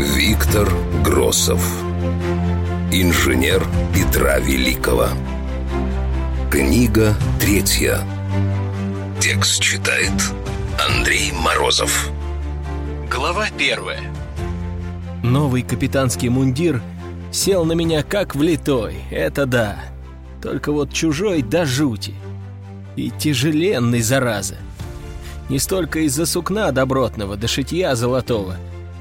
Виктор Гросов Инженер Петра Великого Книга третья Текст читает Андрей Морозов Глава первая Новый капитанский мундир сел на меня как влитой, это да. Только вот чужой до жути. И тяжеленный, зараза. Не столько из-за сукна добротного до шитья золотого,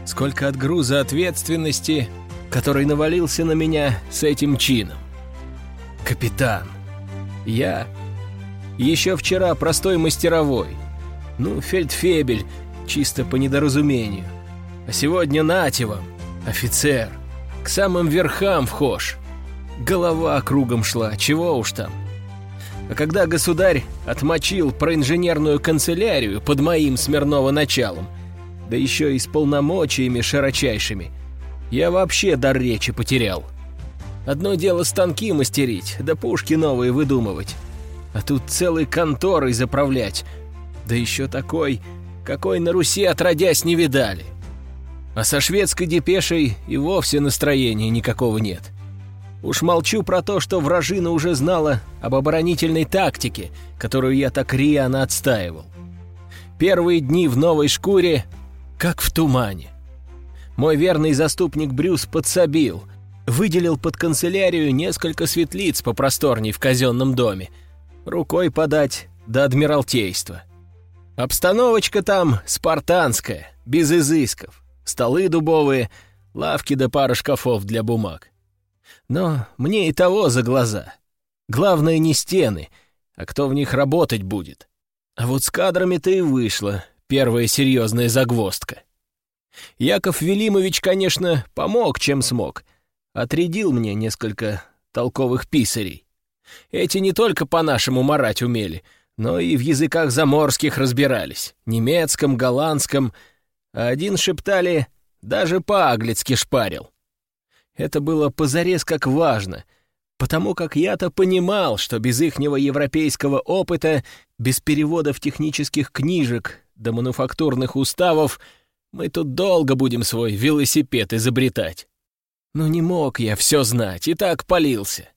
сколько от груза ответственности, который навалился на меня с этим чином. Капитан. Я еще вчера простой мастеровой. Ну, фельдфебель, чисто по недоразумению. А сегодня нате вам, офицер. К самым верхам вхож. Голова кругом шла, чего уж там. А когда государь отмочил проинженерную канцелярию под моим Смирново началом, да еще и с полномочиями широчайшими, я вообще дар речи потерял. Одно дело станки мастерить, да пушки новые выдумывать. А тут целой конторой заправлять. Да еще такой, какой на Руси отродясь не видали. А со шведской депешей и вовсе настроения никакого нет. Уж молчу про то, что вражина уже знала об оборонительной тактике, которую я так рьяно отстаивал. Первые дни в новой шкуре, как в тумане. Мой верный заступник Брюс подсобил, выделил под канцелярию несколько светлиц попросторней в казенном доме, рукой подать до Адмиралтейства. Обстановочка там спартанская, без изысков, столы дубовые, лавки да пара шкафов для бумаг. Но мне и того за глаза. Главное не стены, а кто в них работать будет. А вот с кадрами-то и вышла первая серьезная загвоздка. Яков Велимович, конечно, помог, чем смог. Отрядил мне несколько толковых писарей. Эти не только по-нашему марать умели, но и в языках заморских разбирались. Немецком, голландском. Один шептали, даже по-аглицки шпарил. Это было позарез как важно, потому как я-то понимал, что без ихнего европейского опыта, без переводов технических книжек до мануфактурных уставов, мы тут долго будем свой велосипед изобретать. Но не мог я все знать, и так полился.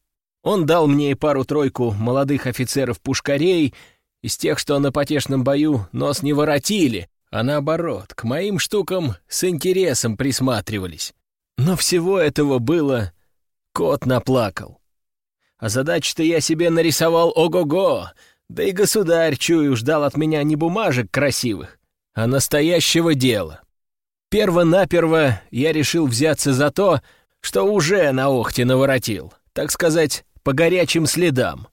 Он дал мне пару-тройку молодых офицеров-пушкарей, из тех, что на потешном бою нос не воротили, а наоборот, к моим штукам с интересом присматривались. Но всего этого было... Кот наплакал. А задачи-то я себе нарисовал ого-го, да и государь, чую, ждал от меня не бумажек красивых, а настоящего дела. Перво-наперво я решил взяться за то, что уже на Охте наворотил, так сказать, по горячим следам.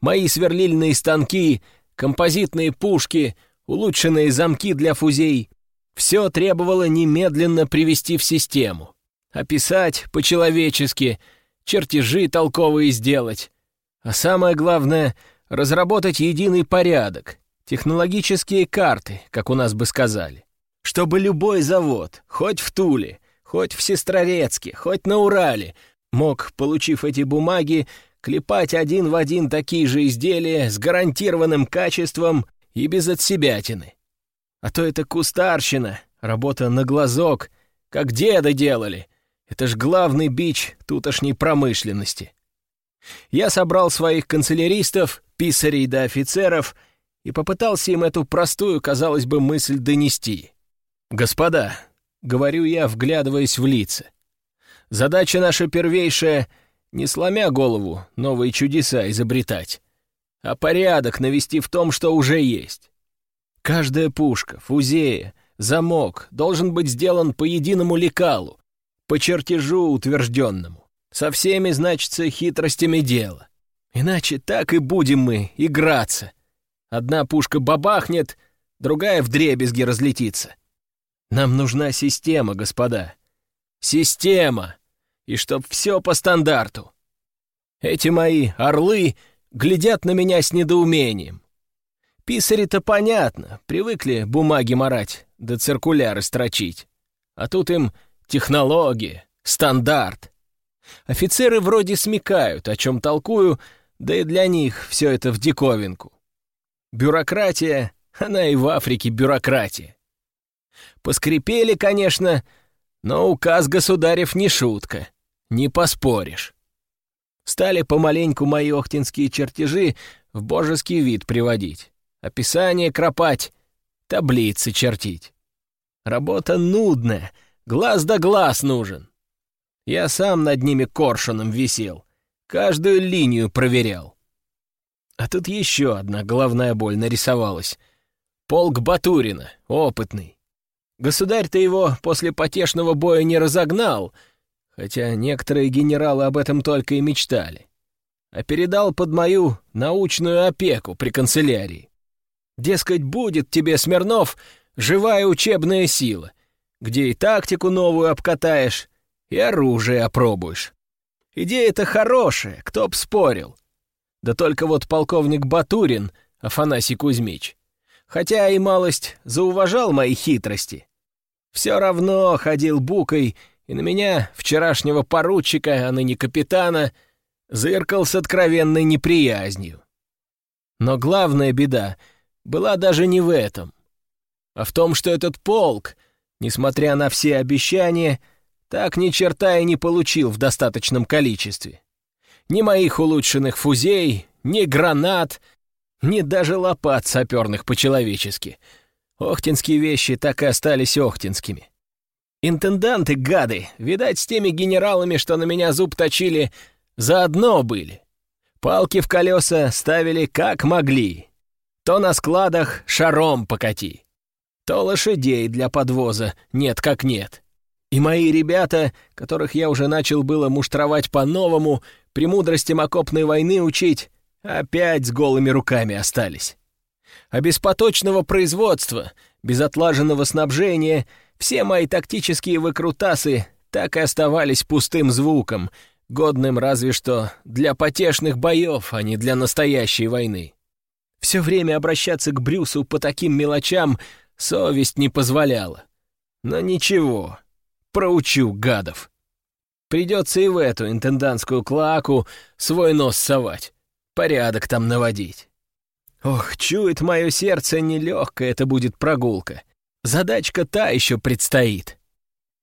Мои сверлильные станки, композитные пушки, улучшенные замки для фузей — все требовало немедленно привести в систему описать по-человечески, чертежи толковые сделать. А самое главное — разработать единый порядок, технологические карты, как у нас бы сказали. Чтобы любой завод, хоть в Туле, хоть в Сестрорецке, хоть на Урале, мог, получив эти бумаги, клепать один в один такие же изделия с гарантированным качеством и без отсебятины. А то это кустарщина, работа на глазок, как деды делали — это ж главный бич тутошней промышленности. Я собрал своих канцеляристов, писарей да офицеров и попытался им эту простую, казалось бы, мысль донести. «Господа», — говорю я, вглядываясь в лица, — «задача наша первейшая — не сломя голову новые чудеса изобретать, а порядок навести в том, что уже есть. Каждая пушка, фузея, замок должен быть сделан по единому лекалу, по чертежу утвержденному. Со всеми, значится, хитростями дела. Иначе так и будем мы играться. Одна пушка бабахнет, другая в дребезги разлетится. Нам нужна система, господа. Система! И чтоб все по стандарту. Эти мои орлы глядят на меня с недоумением. Писари-то понятно, привыкли бумаги марать, да циркуляры строчить. А тут им Технология, стандарт. Офицеры вроде смекают, о чем толкую, да и для них все это в диковинку. Бюрократия, она и в Африке бюрократия. Поскрипели, конечно, Но указ государев не шутка, не поспоришь. Стали помаленьку мои охтинские чертежи в божеский вид приводить, описание кропать, таблицы чертить. Работа нудная, глаз да глаз нужен. Я сам над ними коршуном висел, каждую линию проверял. А тут еще одна головная боль нарисовалась. Полк Батурина, опытный. Государь-то его после потешного боя не разогнал, хотя некоторые генералы об этом только и мечтали, а передал под мою научную опеку при канцелярии. Дескать, будет тебе, Смирнов, живая учебная сила, где и тактику новую обкатаешь, и оружие опробуешь. Идея-то хорошая, кто б спорил. Да только вот полковник Батурин, Афанасий Кузьмич, хотя и малость зауважал мои хитрости, все равно ходил букой, и на меня, вчерашнего поручика, а ныне капитана, зыркал с откровенной неприязнью. Но главная беда была даже не в этом, а в том, что этот полк, несмотря на все обещания, так ни черта и не получил в достаточном количестве. Ни моих улучшенных фузей, ни гранат, ни даже лопат саперных по-человечески — Охтинские вещи так и остались охтинскими. Интенданты, гады, видать, с теми генералами, что на меня зуб точили, заодно были. Палки в колеса ставили как могли. То на складах шаром покати, то лошадей для подвоза нет как нет. И мои ребята, которых я уже начал было муштровать по-новому, премудростям окопной войны учить, опять с голыми руками остались а без поточного производства, без отлаженного снабжения, все мои тактические выкрутасы так и оставались пустым звуком, годным разве что для потешных боев, а не для настоящей войны. Все время обращаться к Брюсу по таким мелочам совесть не позволяла. Но ничего, проучу гадов. Придется и в эту интендантскую клаку свой нос совать, порядок там наводить. Ох, чует мое сердце, нелегкая это будет прогулка. Задачка та еще предстоит.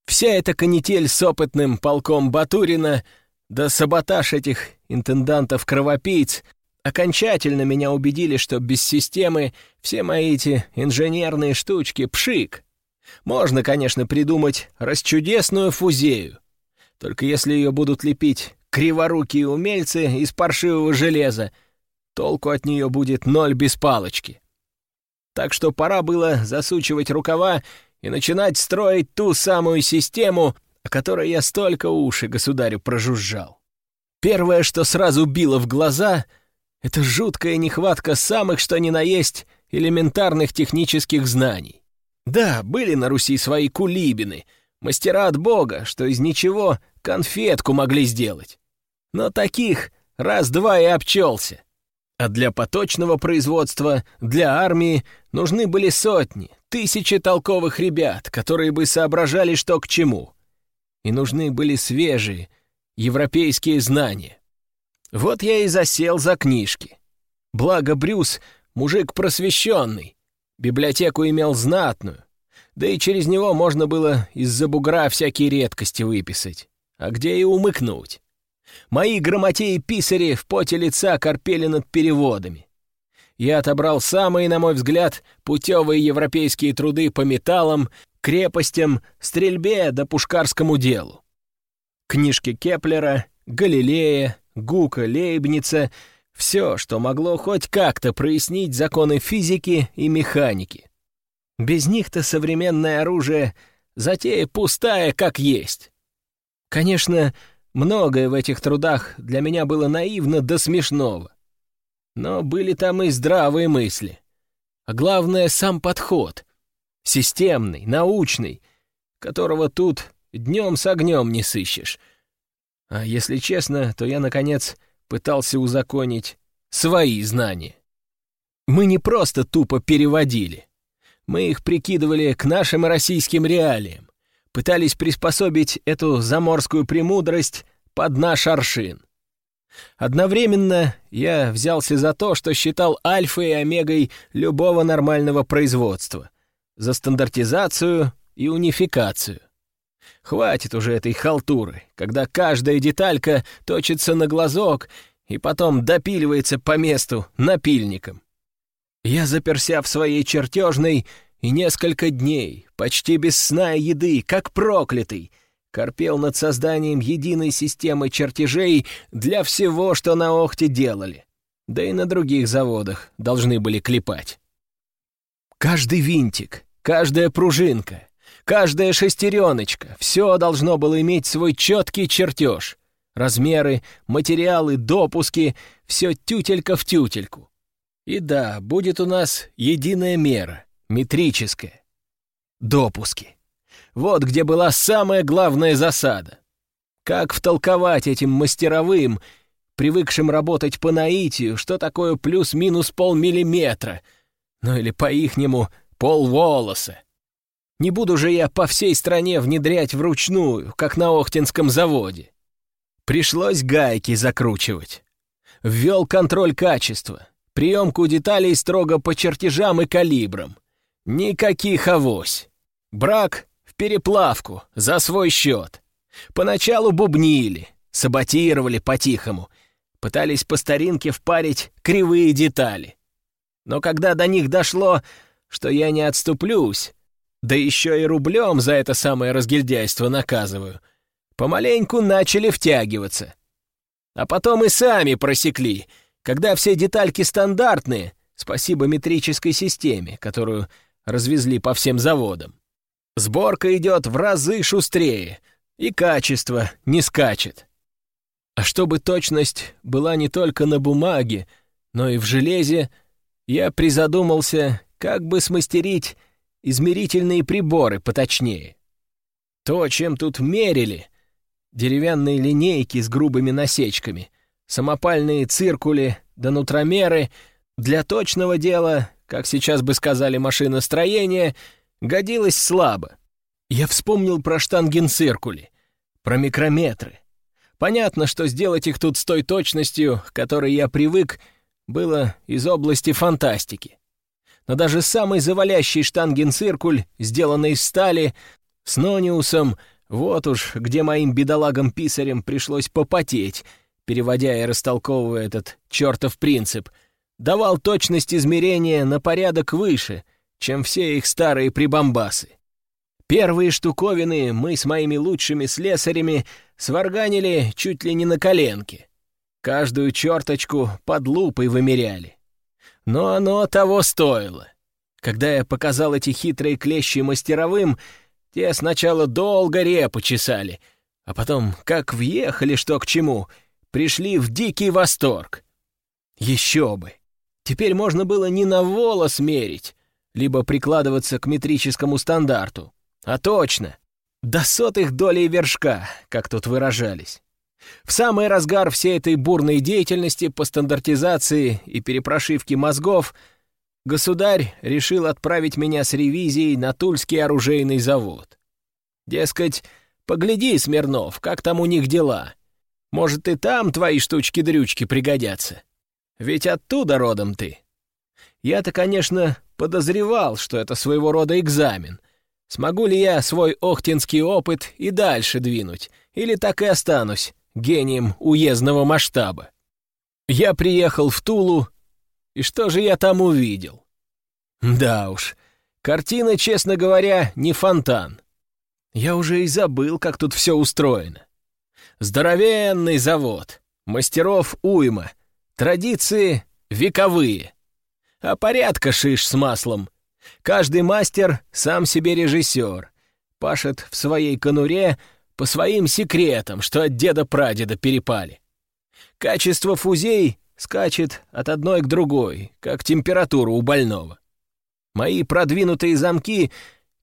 Вся эта канитель с опытным полком Батурина, да саботаж этих интендантов-кровопийц окончательно меня убедили, что без системы все мои эти инженерные штучки — пшик. Можно, конечно, придумать расчудесную фузею. Только если ее будут лепить криворукие умельцы из паршивого железа — толку от нее будет ноль без палочки. Так что пора было засучивать рукава и начинать строить ту самую систему, о которой я столько уши государю прожужжал. Первое, что сразу било в глаза, это жуткая нехватка самых что ни на есть элементарных технических знаний. Да, были на Руси свои кулибины, мастера от бога, что из ничего конфетку могли сделать. Но таких раз-два и обчелся. А для поточного производства, для армии нужны были сотни, тысячи толковых ребят, которые бы соображали, что к чему. И нужны были свежие, европейские знания. Вот я и засел за книжки. Благо Брюс — мужик просвещенный, библиотеку имел знатную, да и через него можно было из-за бугра всякие редкости выписать, а где и умыкнуть. Мои грамотеи-писари в поте лица корпели над переводами. Я отобрал самые, на мой взгляд, путевые европейские труды по металлам, крепостям, стрельбе да пушкарскому делу. Книжки Кеплера, Галилея, Гука, Лейбница — все, что могло хоть как-то прояснить законы физики и механики. Без них-то современное оружие — затея пустая, как есть. Конечно, Многое в этих трудах для меня было наивно до смешного. Но были там и здравые мысли. А главное — сам подход. Системный, научный, которого тут днем с огнем не сыщешь. А если честно, то я, наконец, пытался узаконить свои знания. Мы не просто тупо переводили. Мы их прикидывали к нашим российским реалиям пытались приспособить эту заморскую премудрость под наш аршин. Одновременно я взялся за то, что считал альфой и омегой любого нормального производства, за стандартизацию и унификацию. Хватит уже этой халтуры, когда каждая деталька точится на глазок и потом допиливается по месту напильником. Я заперся в своей чертежной и несколько дней, почти без сна и еды, как проклятый, корпел над созданием единой системы чертежей для всего, что на Охте делали. Да и на других заводах должны были клепать. Каждый винтик, каждая пружинка, каждая шестереночка — все должно было иметь свой четкий чертеж. Размеры, материалы, допуски — все тютелька в тютельку. И да, будет у нас единая мера, метрическая. Допуски. Вот где была самая главная засада. Как втолковать этим мастеровым, привыкшим работать по наитию, что такое плюс-минус полмиллиметра, ну или по-ихнему полволоса. Не буду же я по всей стране внедрять вручную, как на Охтинском заводе. Пришлось гайки закручивать. Ввел контроль качества, приемку деталей строго по чертежам и калибрам. Никаких авось. Брак в переплавку, за свой счет. Поначалу бубнили, саботировали по-тихому, пытались по старинке впарить кривые детали. Но когда до них дошло, что я не отступлюсь, да еще и рублем за это самое разгильдяйство наказываю, помаленьку начали втягиваться. А потом и сами просекли, когда все детальки стандартные, спасибо метрической системе, которую развезли по всем заводам. Сборка идет в разы шустрее, и качество не скачет. А чтобы точность была не только на бумаге, но и в железе, я призадумался, как бы смастерить измерительные приборы поточнее. То, чем тут мерили, деревянные линейки с грубыми насечками, самопальные циркули да нутромеры, для точного дела, как сейчас бы сказали машиностроения, годилось слабо. Я вспомнил про штангенциркули, про микрометры. Понятно, что сделать их тут с той точностью, к которой я привык, было из области фантастики но даже самый завалящий штангенциркуль, сделанный из стали, с нониусом, вот уж где моим бедолагам-писарям пришлось попотеть, переводя и растолковывая этот чертов принцип, давал точность измерения на порядок выше, чем все их старые прибамбасы. Первые штуковины мы с моими лучшими слесарями сварганили чуть ли не на коленке. Каждую черточку под лупой вымеряли. Но оно того стоило. Когда я показал эти хитрые клещи мастеровым, те сначала долго репу чесали, а потом, как въехали что к чему, пришли в дикий восторг. Еще бы! Теперь можно было не на волос мерить, либо прикладываться к метрическому стандарту, а точно, до сотых долей вершка, как тут выражались. В самый разгар всей этой бурной деятельности по стандартизации и перепрошивке мозгов государь решил отправить меня с ревизией на Тульский оружейный завод. Дескать, погляди, Смирнов, как там у них дела. Может, и там твои штучки-дрючки пригодятся. Ведь оттуда родом ты. Я-то, конечно, подозревал, что это своего рода экзамен. Смогу ли я свой охтинский опыт и дальше двинуть, или так и останусь гением уездного масштаба. Я приехал в Тулу, и что же я там увидел? Да уж, картина, честно говоря, не фонтан. Я уже и забыл, как тут все устроено. Здоровенный завод, мастеров уйма, традиции вековые. А порядка шиш с маслом. Каждый мастер сам себе режиссер, пашет в своей конуре, по своим секретам, что от деда-прадеда перепали. Качество фузей скачет от одной к другой, как температура у больного. Мои продвинутые замки,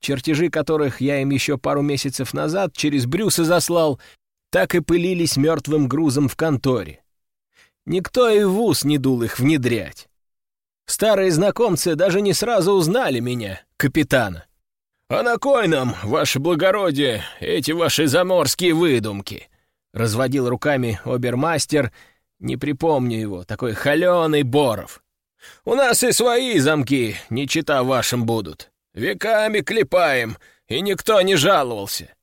чертежи которых я им еще пару месяцев назад через Брюса заслал, так и пылились мертвым грузом в конторе. Никто и в ус не дул их внедрять. Старые знакомцы даже не сразу узнали меня, капитана. «А на кой нам, ваше благородие, эти ваши заморские выдумки?» Разводил руками обермастер, не припомню его, такой холеный Боров. «У нас и свои замки, не чита вашим, будут. Веками клепаем, и никто не жаловался.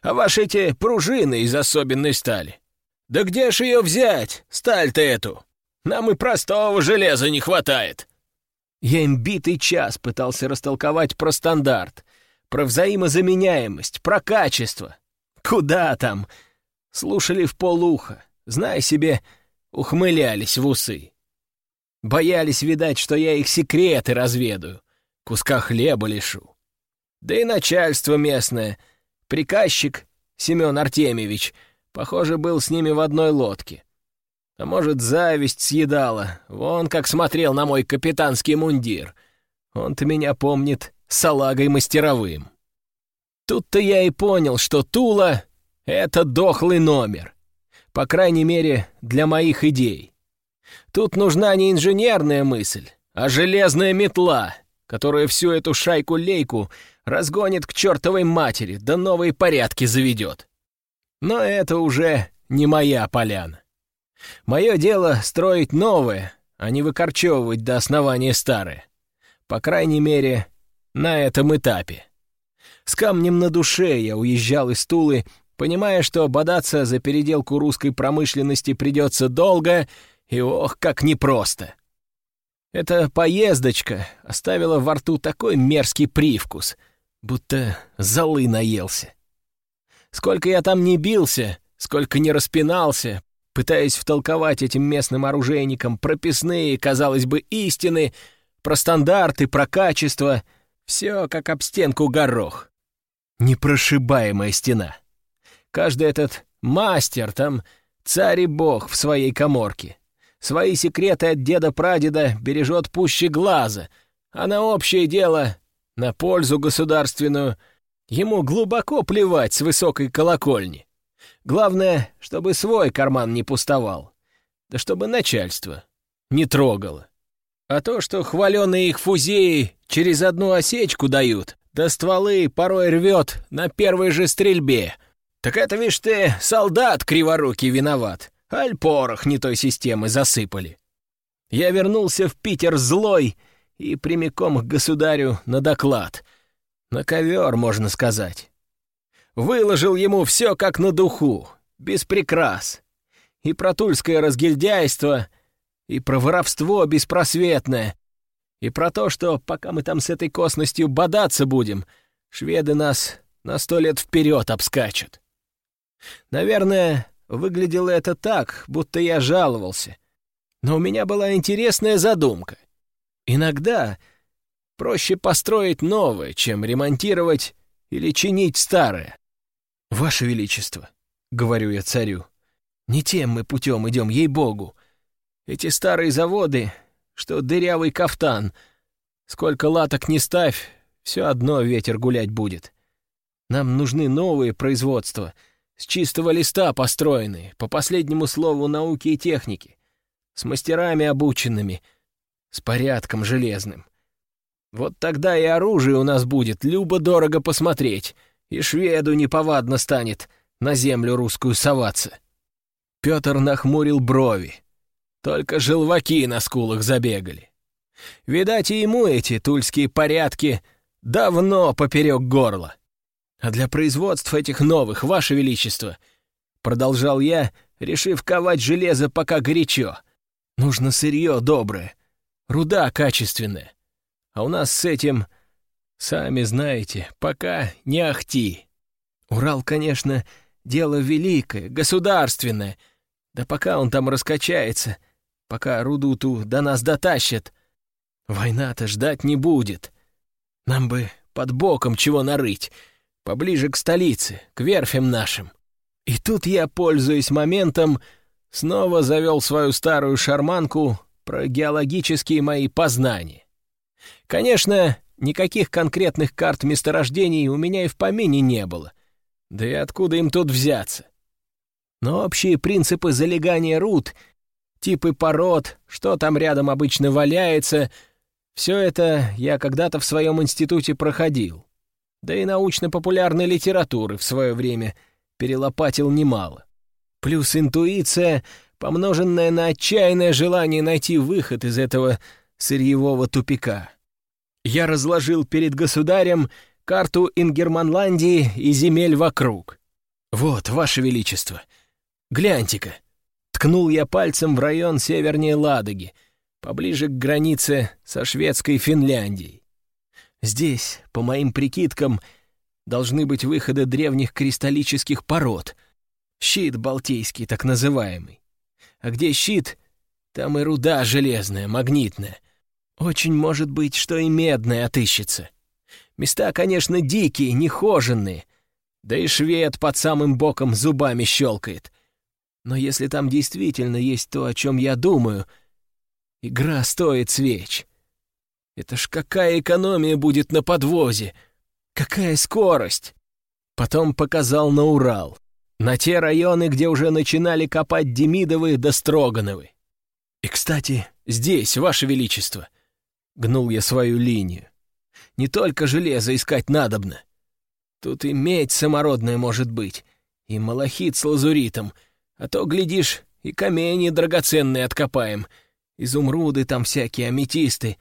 А ваши эти пружины из особенной стали. Да где ж ее взять, сталь-то эту? Нам и простого железа не хватает. Я им битый час пытался растолковать про стандарт, про взаимозаменяемость, про качество. Куда там? Слушали в полуха, знай себе, ухмылялись в усы. Боялись, видать, что я их секреты разведаю, куска хлеба лишу. Да и начальство местное, приказчик Семен Артемьевич, похоже, был с ними в одной лодке. А может, зависть съедала, вон как смотрел на мой капитанский мундир. Он-то меня помнит салагой мастеровым. Тут-то я и понял, что Тула — это дохлый номер. По крайней мере, для моих идей. Тут нужна не инженерная мысль, а железная метла, которая всю эту шайку-лейку разгонит к чертовой матери, да новые порядки заведет. Но это уже не моя поляна. Мое дело — строить новое, а не выкорчевывать до основания старое. По крайней мере, на этом этапе. С камнем на душе я уезжал из Тулы, понимая, что бодаться за переделку русской промышленности придется долго и ох, как непросто. Эта поездочка оставила во рту такой мерзкий привкус, будто золы наелся. Сколько я там не бился, сколько не распинался, пытаясь втолковать этим местным оружейникам прописные, казалось бы, истины, про стандарты, про качество, все как об стенку горох. Непрошибаемая стена. Каждый этот мастер там царь и бог в своей коморке. Свои секреты от деда-прадеда бережет пуще глаза, а на общее дело, на пользу государственную, ему глубоко плевать с высокой колокольни. Главное, чтобы свой карман не пустовал. Да чтобы начальство не трогало. А то, что хваленые их фузеи через одну осечку дают, да стволы порой рвет на первой же стрельбе, так это, видишь ты, солдат криворукий виноват. Аль порох не той системы засыпали. Я вернулся в Питер злой и прямиком к государю на доклад. На ковер, можно сказать. Выложил ему все как на духу, без прикрас. И про тульское разгильдяйство, и про воровство беспросветное, и про то, что пока мы там с этой косностью бодаться будем, шведы нас на сто лет вперед обскачут. Наверное, выглядело это так, будто я жаловался. Но у меня была интересная задумка. Иногда проще построить новое, чем ремонтировать или чинить старое. «Ваше Величество», — говорю я царю, — «не тем мы путем идем, ей-богу. Эти старые заводы, что дырявый кафтан, сколько латок не ставь, все одно ветер гулять будет. Нам нужны новые производства, с чистого листа построенные, по последнему слову науки и техники, с мастерами обученными, с порядком железным. Вот тогда и оружие у нас будет любо-дорого посмотреть — и шведу неповадно станет на землю русскую соваться. Петр нахмурил брови. Только желваки на скулах забегали. Видать, и ему эти тульские порядки давно поперек горла. А для производства этих новых, Ваше Величество, продолжал я, решив ковать железо пока горячо, нужно сырье доброе, руда качественная. А у нас с этим Сами знаете, пока не ахти. Урал, конечно, дело великое, государственное. Да пока он там раскачается, пока руду ту до нас дотащат, война-то ждать не будет. Нам бы под боком чего нарыть, поближе к столице, к верфям нашим. И тут я, пользуясь моментом, снова завел свою старую шарманку про геологические мои познания. Конечно, Никаких конкретных карт месторождений у меня и в помине не было. Да и откуда им тут взяться? Но общие принципы залегания руд, типы пород, что там рядом обычно валяется, все это я когда-то в своем институте проходил. Да и научно-популярной литературы в свое время перелопатил немало. Плюс интуиция, помноженная на отчаянное желание найти выход из этого сырьевого тупика — я разложил перед государем карту Ингерманландии и земель вокруг. «Вот, Ваше Величество, гляньте-ка!» Ткнул я пальцем в район севернее Ладоги, поближе к границе со шведской Финляндией. Здесь, по моим прикидкам, должны быть выходы древних кристаллических пород. Щит Балтийский, так называемый. А где щит, там и руда железная, магнитная. Очень может быть, что и медная отыщется. Места, конечно, дикие, нехоженные. Да и швед под самым боком зубами щелкает. Но если там действительно есть то, о чем я думаю, игра стоит свеч. Это ж какая экономия будет на подвозе! Какая скорость! Потом показал на Урал. На те районы, где уже начинали копать Демидовы да Строгановы. И, кстати, здесь, Ваше Величество, гнул я свою линию. Не только железо искать надобно. Тут и медь самородная может быть, и малахит с лазуритом, а то, глядишь, и камени драгоценные откопаем, изумруды там всякие, аметисты.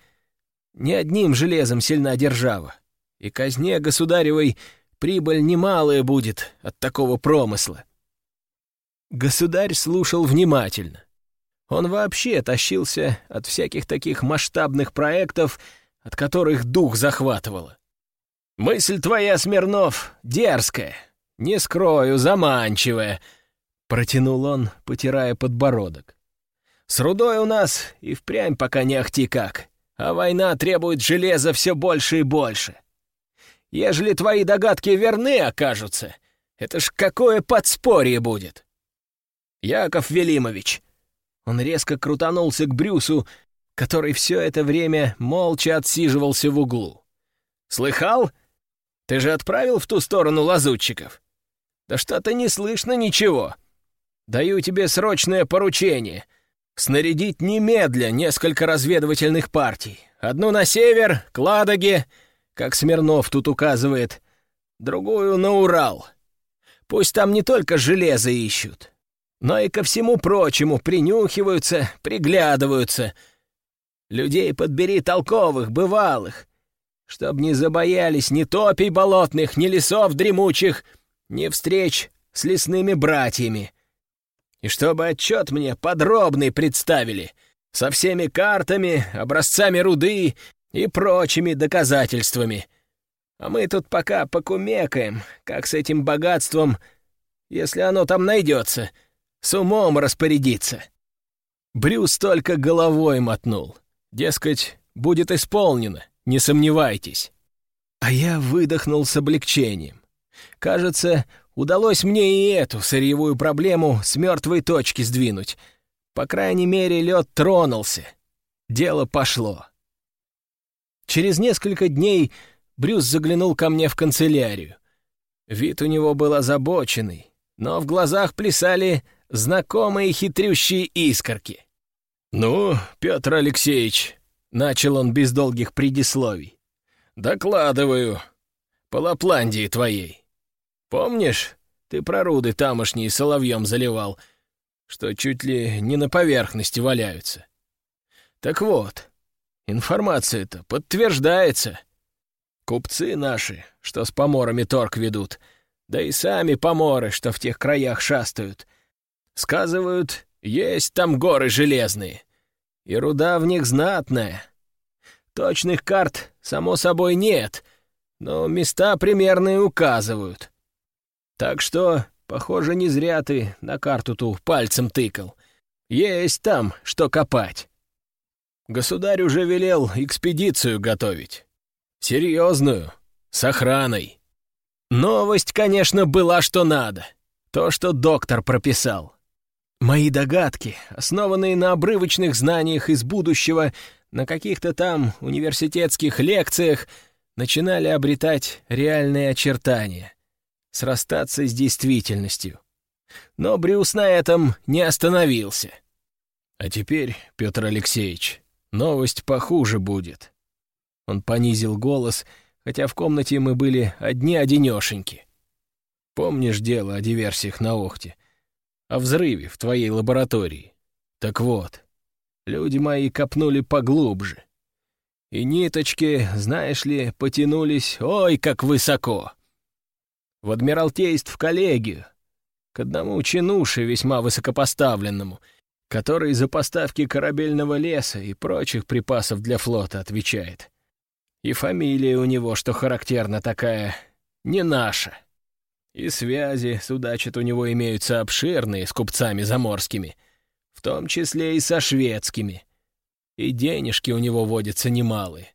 Не одним железом сильна держава и казне государевой прибыль немалая будет от такого промысла. Государь слушал внимательно. Он вообще тащился от всяких таких масштабных проектов, от которых дух захватывало. «Мысль твоя, Смирнов, дерзкая, не скрою, заманчивая», — протянул он, потирая подбородок. «С рудой у нас и впрямь пока не ахти как, а война требует железа все больше и больше. Ежели твои догадки верны окажутся, это ж какое подспорье будет!» «Яков Велимович!» Он резко крутанулся к Брюсу, который все это время молча отсиживался в углу. «Слыхал? Ты же отправил в ту сторону лазутчиков? Да что-то не слышно ничего. Даю тебе срочное поручение — снарядить немедля несколько разведывательных партий. Одну на север, к Ладоге, как Смирнов тут указывает, другую на Урал. Пусть там не только железо ищут, но и ко всему прочему принюхиваются, приглядываются. Людей подбери толковых, бывалых, чтоб не забоялись ни топий болотных, ни лесов дремучих, ни встреч с лесными братьями. И чтобы отчет мне подробный представили, со всеми картами, образцами руды и прочими доказательствами. А мы тут пока покумекаем, как с этим богатством, если оно там найдется, с умом распорядиться. Брюс только головой мотнул. Дескать, будет исполнено, не сомневайтесь. А я выдохнул с облегчением. Кажется, удалось мне и эту сырьевую проблему с мертвой точки сдвинуть. По крайней мере, лед тронулся. Дело пошло. Через несколько дней Брюс заглянул ко мне в канцелярию. Вид у него был озабоченный, но в глазах плясали знакомые хитрющие искорки. «Ну, Петр Алексеевич», — начал он без долгих предисловий, — «докладываю. По Лапландии твоей. Помнишь, ты про руды тамошние соловьем заливал, что чуть ли не на поверхности валяются? Так вот, Информация-то подтверждается. Купцы наши, что с поморами торг ведут, да и сами поморы, что в тех краях шастают, сказывают, есть там горы железные, и руда в них знатная. Точных карт, само собой, нет, но места примерные указывают. Так что, похоже, не зря ты на карту ту пальцем тыкал. Есть там, что копать. Государь уже велел экспедицию готовить. Серьезную, с охраной. Новость, конечно, была что надо. То, что доктор прописал. Мои догадки, основанные на обрывочных знаниях из будущего, на каких-то там университетских лекциях, начинали обретать реальные очертания, срастаться с действительностью. Но Брюс на этом не остановился. А теперь, Петр Алексеевич, Новость похуже будет. Он понизил голос, хотя в комнате мы были одни-одинешеньки. Помнишь дело о диверсиях на Охте? О взрыве в твоей лаборатории? Так вот, люди мои копнули поглубже. И ниточки, знаешь ли, потянулись ой, как высоко. В Адмиралтейств коллегию, к одному чинуше весьма высокопоставленному, который за поставки корабельного леса и прочих припасов для флота отвечает. И фамилия у него, что характерно, такая не наша. И связи, судачат, у него имеются обширные с купцами заморскими, в том числе и со шведскими. И денежки у него водятся немалые.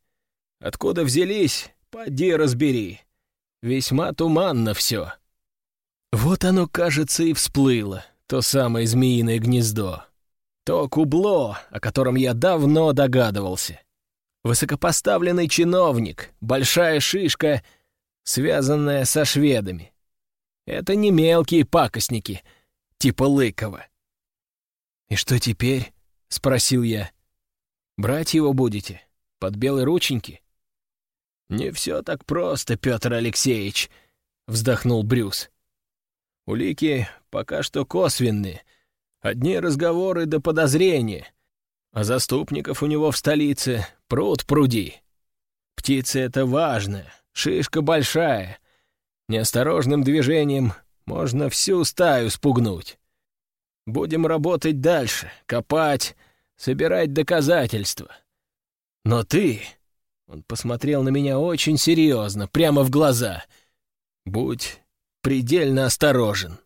Откуда взялись, поди разбери. Весьма туманно все. Вот оно, кажется, и всплыло, то самое змеиное гнездо. То кубло, о котором я давно догадывался. Высокопоставленный чиновник, большая шишка, связанная со шведами. Это не мелкие пакостники, типа Лыкова. «И что теперь?» — спросил я. «Брать его будете? Под белые рученьки?» «Не все так просто, Петр Алексеевич», — вздохнул Брюс. «Улики пока что косвенные, одни разговоры до подозрения, а заступников у него в столице пруд пруди. Птица — это важная, шишка большая, Неосторожным движением можно всю стаю спугнуть. Будем работать дальше, копать, собирать доказательства. Но ты...» Он посмотрел на меня очень серьезно, прямо в глаза. «Будь предельно осторожен.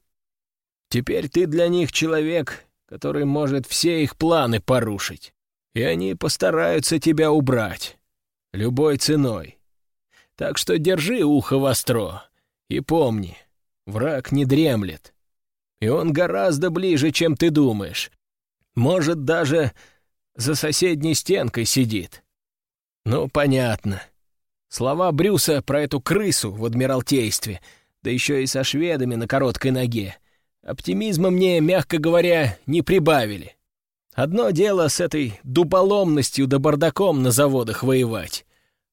Теперь ты для них человек, который может все их планы порушить, и они постараются тебя убрать. Любой ценой. Так что держи ухо востро. И помни, враг не дремлет. И он гораздо ближе, чем ты думаешь. Может, даже за соседней стенкой сидит. Ну, понятно. Слова Брюса про эту крысу в Адмиралтействе, да еще и со шведами на короткой ноге, оптимизма мне, мягко говоря, не прибавили. Одно дело с этой дуболомностью да бардаком на заводах воевать,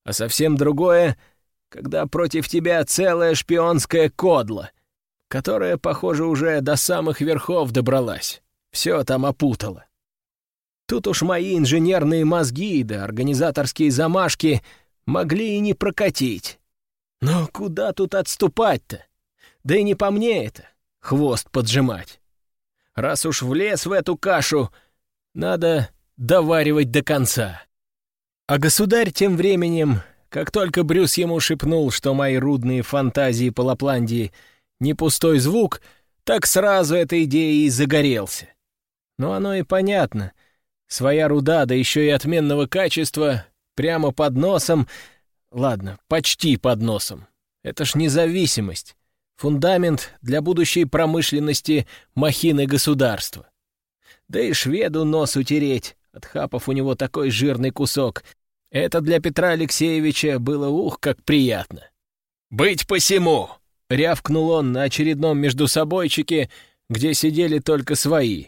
а совсем другое — когда против тебя целая шпионская кодла, которая, похоже, уже до самых верхов добралась, все там опутала. Тут уж мои инженерные мозги да организаторские замашки могли и не прокатить. Но куда тут отступать-то? Да и не по мне это, хвост поджимать. Раз уж влез в эту кашу, надо доваривать до конца. А государь тем временем как только Брюс ему шепнул, что мои рудные фантазии по Лапландии не пустой звук, так сразу этой идеей и загорелся. Но оно и понятно. Своя руда, да еще и отменного качества, прямо под носом... Ладно, почти под носом. Это ж независимость. Фундамент для будущей промышленности махины государства. Да и шведу нос утереть, отхапав у него такой жирный кусок, это для Петра Алексеевича было ух, как приятно. «Быть посему!» — рявкнул он на очередном междусобойчике, где сидели только свои.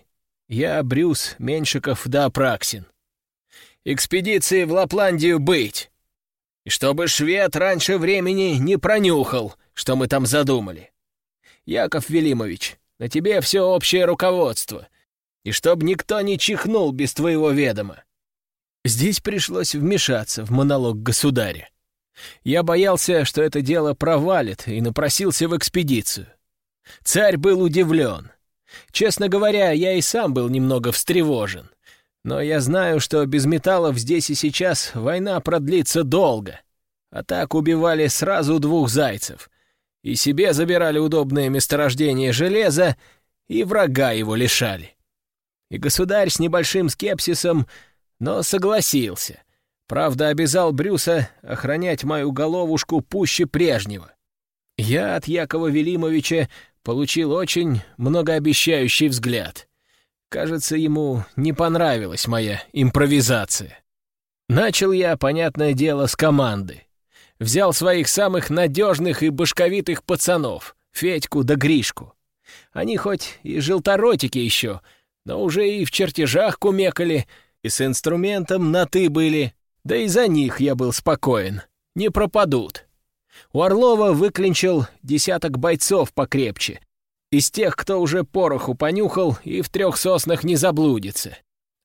Я, Брюс, Меньшиков да Апраксин. «Экспедиции в Лапландию быть! И чтобы швед раньше времени не пронюхал, что мы там задумали. Яков Велимович, на тебе все общее руководство, и чтоб никто не чихнул без твоего ведома. Здесь пришлось вмешаться в монолог государя. Я боялся, что это дело провалит, и напросился в экспедицию. Царь был удивлен. Честно говоря, я и сам был немного встревожен. Но я знаю, что без металлов здесь и сейчас война продлится долго. А так убивали сразу двух зайцев. И себе забирали удобное месторождение железа, и врага его лишали. И государь с небольшим скепсисом но согласился. Правда, обязал Брюса охранять мою головушку пуще прежнего. Я от Якова Велимовича получил очень многообещающий взгляд. Кажется, ему не понравилась моя импровизация. Начал я, понятное дело, с команды. Взял своих самых надежных и башковитых пацанов, Федьку да Гришку. Они хоть и желторотики еще, но уже и в чертежах кумекали — и с инструментом на «ты» были, да и за них я был спокоен. Не пропадут. У Орлова выклинчил десяток бойцов покрепче, из тех, кто уже пороху понюхал и в трех соснах не заблудится.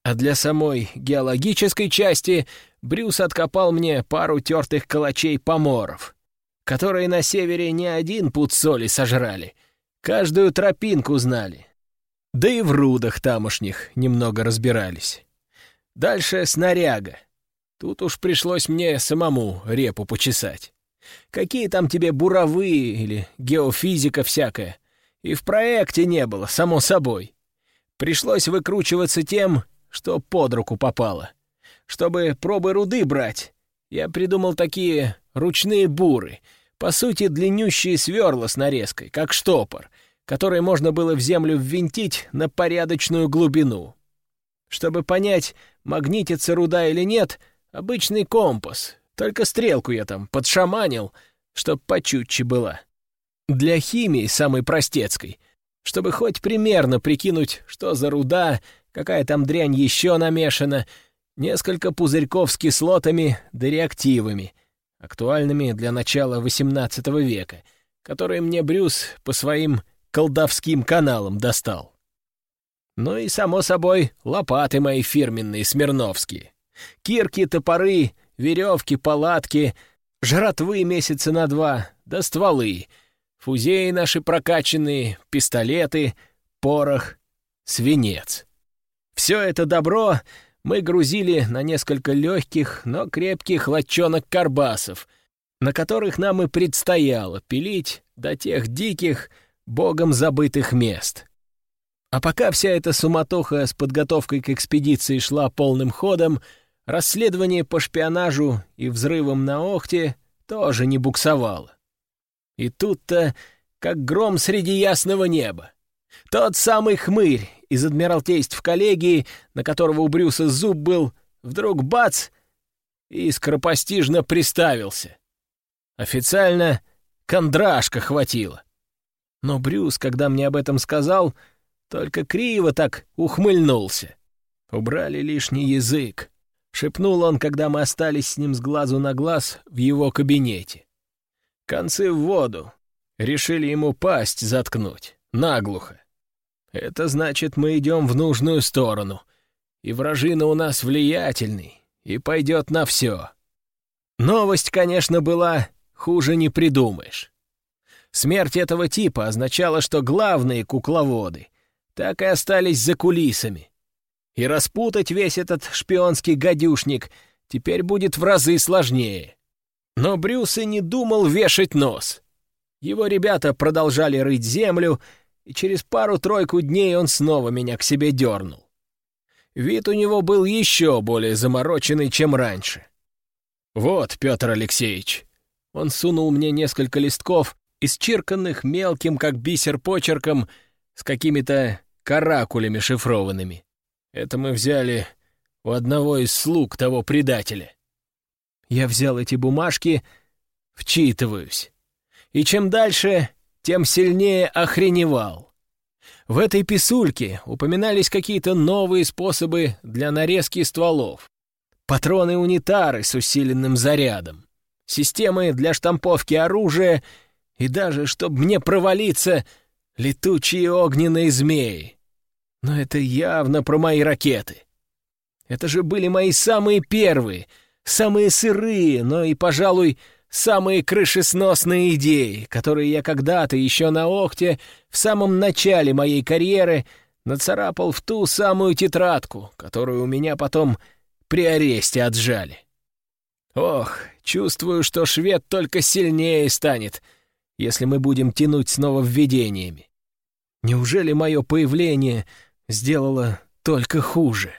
А для самой геологической части Брюс откопал мне пару тертых калачей поморов, которые на севере не один пуд соли сожрали, Каждую тропинку знали. Да и в рудах тамошних немного разбирались. Дальше снаряга. Тут уж пришлось мне самому репу почесать. Какие там тебе буровые или геофизика всякая. И в проекте не было, само собой. Пришлось выкручиваться тем, что под руку попало. Чтобы пробы руды брать, я придумал такие ручные буры, по сути, длиннющие сверла с нарезкой, как штопор, который можно было в землю ввинтить на порядочную глубину. Чтобы понять, магнитится руда или нет, обычный компас, только стрелку я там подшаманил, чтоб почутче была. Для химии самой простецкой, чтобы хоть примерно прикинуть, что за руда, какая там дрянь еще намешана, несколько пузырьков с кислотами да реактивами, актуальными для начала XVIII века, которые мне Брюс по своим колдовским каналам достал. Ну и, само собой, лопаты мои фирменные, смирновские. Кирки, топоры, веревки, палатки, жратвы месяца на два, да стволы — фузеи наши прокачанные, пистолеты, порох, свинец. Все это добро мы грузили на несколько легких, но крепких лочонок-карбасов, на которых нам и предстояло пилить до тех диких, богом забытых мест. А пока вся эта суматоха с подготовкой к экспедиции шла полным ходом, расследование по шпионажу и взрывам на Охте тоже не буксовало. И тут-то, как гром среди ясного неба. Тот самый хмырь из Адмиралтейств коллегии, на которого у Брюса зуб был, вдруг бац и скоропостижно приставился. Официально кондрашка хватило. Но Брюс, когда мне об этом сказал, только криво так ухмыльнулся. Убрали лишний язык. Шепнул он, когда мы остались с ним с глазу на глаз в его кабинете. Концы в воду. Решили ему пасть заткнуть. Наглухо. Это значит, мы идем в нужную сторону. И вражина у нас влиятельный. И пойдет на все. Новость, конечно, была хуже не придумаешь. Смерть этого типа означала, что главные кукловоды так и остались за кулисами. И распутать весь этот шпионский гадюшник теперь будет в разы сложнее. Но Брюс и не думал вешать нос. Его ребята продолжали рыть землю, и через пару-тройку дней он снова меня к себе дернул. Вид у него был еще более замороченный, чем раньше. «Вот, Петр Алексеевич». Он сунул мне несколько листков, исчирканных мелким, как бисер, почерком, с какими-то каракулями шифрованными. Это мы взяли у одного из слуг того предателя. Я взял эти бумажки, вчитываюсь. И чем дальше, тем сильнее охреневал. В этой писульке упоминались какие-то новые способы для нарезки стволов. Патроны-унитары с усиленным зарядом. Системы для штамповки оружия и даже, чтобы мне провалиться, летучие огненные змеи. Но это явно про мои ракеты. Это же были мои самые первые — Самые сырые, но и, пожалуй, самые крышесносные идеи, которые я когда-то еще на Охте в самом начале моей карьеры нацарапал в ту самую тетрадку, которую у меня потом при аресте отжали. Ох, чувствую, что швед только сильнее станет, если мы будем тянуть снова введениями. Неужели мое появление сделало только хуже?»